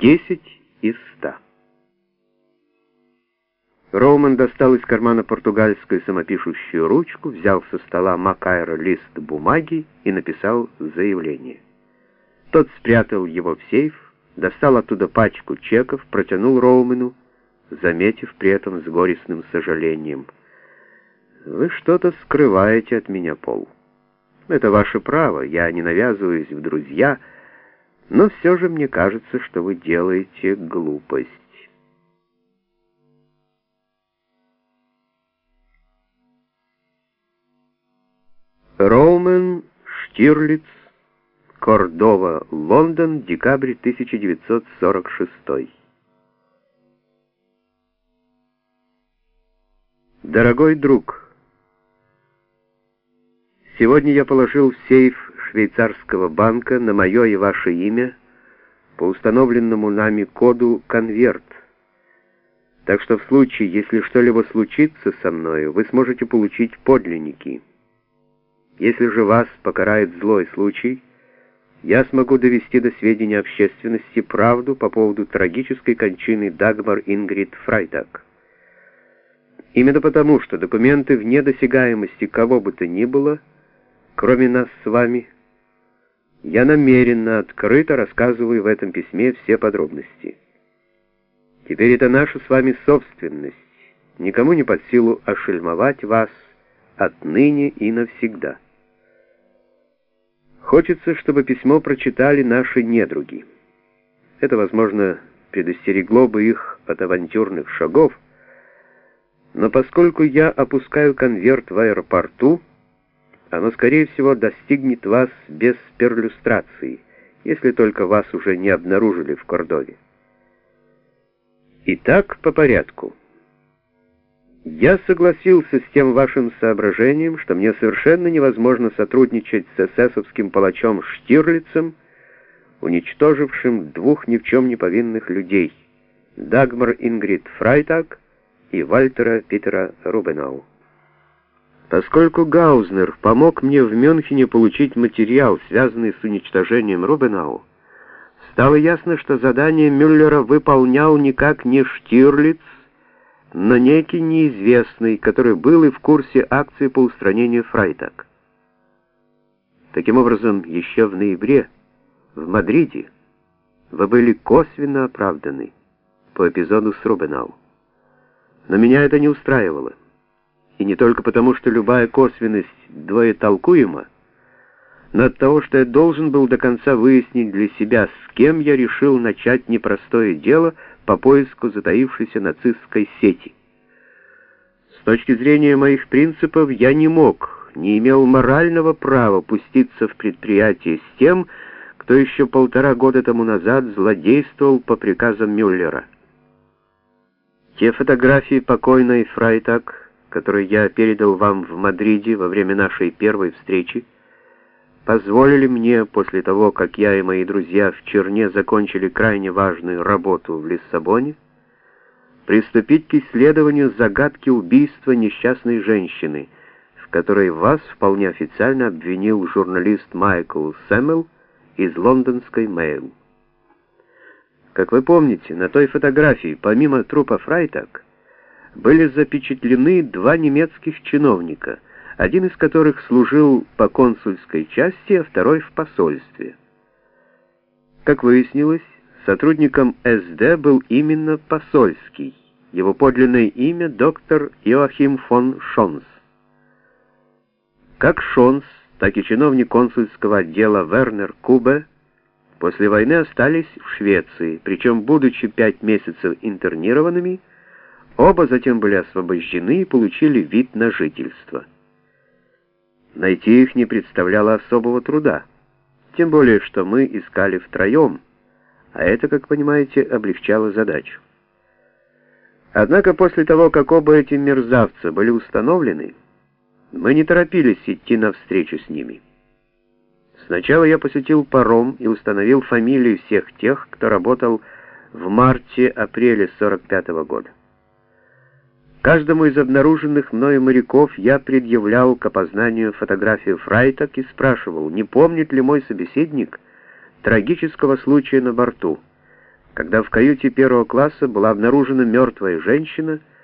10 из 100. Роуман достал из кармана португальскую самопишущую ручку, взял со стола Макайра лист бумаги и написал заявление. Тот спрятал его в сейф, достал оттуда пачку чеков, протянул Роумену, заметив при этом с горестным сожалением. «Вы что-то скрываете от меня, Пол. Это ваше право, я не навязываюсь в друзья, но все же мне кажется, что вы делаете глупость». Роумен, Штирлиц, Кордова, Лондон, декабрь 1946. Дорогой друг, сегодня я положил в сейф швейцарского банка на мое и ваше имя по установленному нами коду «Конверт». Так что в случае, если что-либо случится со мною, вы сможете получить подлинники. Если же вас покарает злой случай, я смогу довести до сведения общественности правду по поводу трагической кончины Дагмар Ингрид Фрайтак. Именно потому, что документы вне досягаемости кого бы то ни было, кроме нас с вами, я намеренно, открыто рассказываю в этом письме все подробности. Теперь это наша с вами собственность, никому не под силу ошельмовать вас отныне и навсегда. Хочется, чтобы письмо прочитали наши недруги. Это, возможно, предостерегло бы их от авантюрных шагов, но поскольку я опускаю конверт в аэропорту, оно, скорее всего, достигнет вас без перлюстрации, если только вас уже не обнаружили в Кордове. Итак, по порядку. Я согласился с тем вашим соображением, что мне совершенно невозможно сотрудничать с эсэсовским палачом Штирлицем, уничтожившим двух ни в чем не повинных людей, Дагмар Ингрид Фрайтаг и Вальтера Питера Рубенау. Поскольку Гаузнер помог мне в Мюнхене получить материал, связанный с уничтожением Рубенау, стало ясно, что задание Мюллера выполнял никак не Штирлиц, но некий неизвестный, который был и в курсе акции по устранению Фрайтак. Таким образом, еще в ноябре в Мадриде вы были косвенно оправданы по эпизоду с Рубенау. Но меня это не устраивало. И не только потому, что любая косвенность двоетолкуема, но от того, что я должен был до конца выяснить для себя, с кем я решил начать непростое дело по поиску затаившейся нацистской сети. С точки зрения моих принципов я не мог, не имел морального права пуститься в предприятие с тем, кто еще полтора года тому назад злодействовал по приказам Мюллера. Те фотографии покойной Фрайтак, которые я передал вам в Мадриде во время нашей первой встречи, позволили мне, после того, как я и мои друзья в Черне закончили крайне важную работу в Лиссабоне, приступить к исследованию загадки убийства несчастной женщины, в которой вас вполне официально обвинил журналист Майкл Сэммел из лондонской «Мэйл». Как вы помните, на той фотографии, помимо трупа Фрайтак, были запечатлены два немецких чиновника, один из которых служил по консульской части, а второй в посольстве. Как выяснилось, сотрудником СД был именно посольский, его подлинное имя доктор Иоахим фон Шонс. Как Шонс, так и чиновник консульского отдела Вернер Кубе после войны остались в Швеции, причем, будучи пять месяцев интернированными, оба затем были освобождены и получили вид на жительство. Найти их не представляло особого труда, тем более, что мы искали втроем, а это, как понимаете, облегчало задачу. Однако после того, как оба эти мерзавца были установлены, мы не торопились идти навстречу с ними. Сначала я посетил паром и установил фамилии всех тех, кто работал в марте-апреле 45 -го года. Каждому из обнаруженных мною моряков я предъявлял к опознанию фотографию Фрайтак и спрашивал, не помнит ли мой собеседник трагического случая на борту, когда в каюте первого класса была обнаружена мертвая женщина,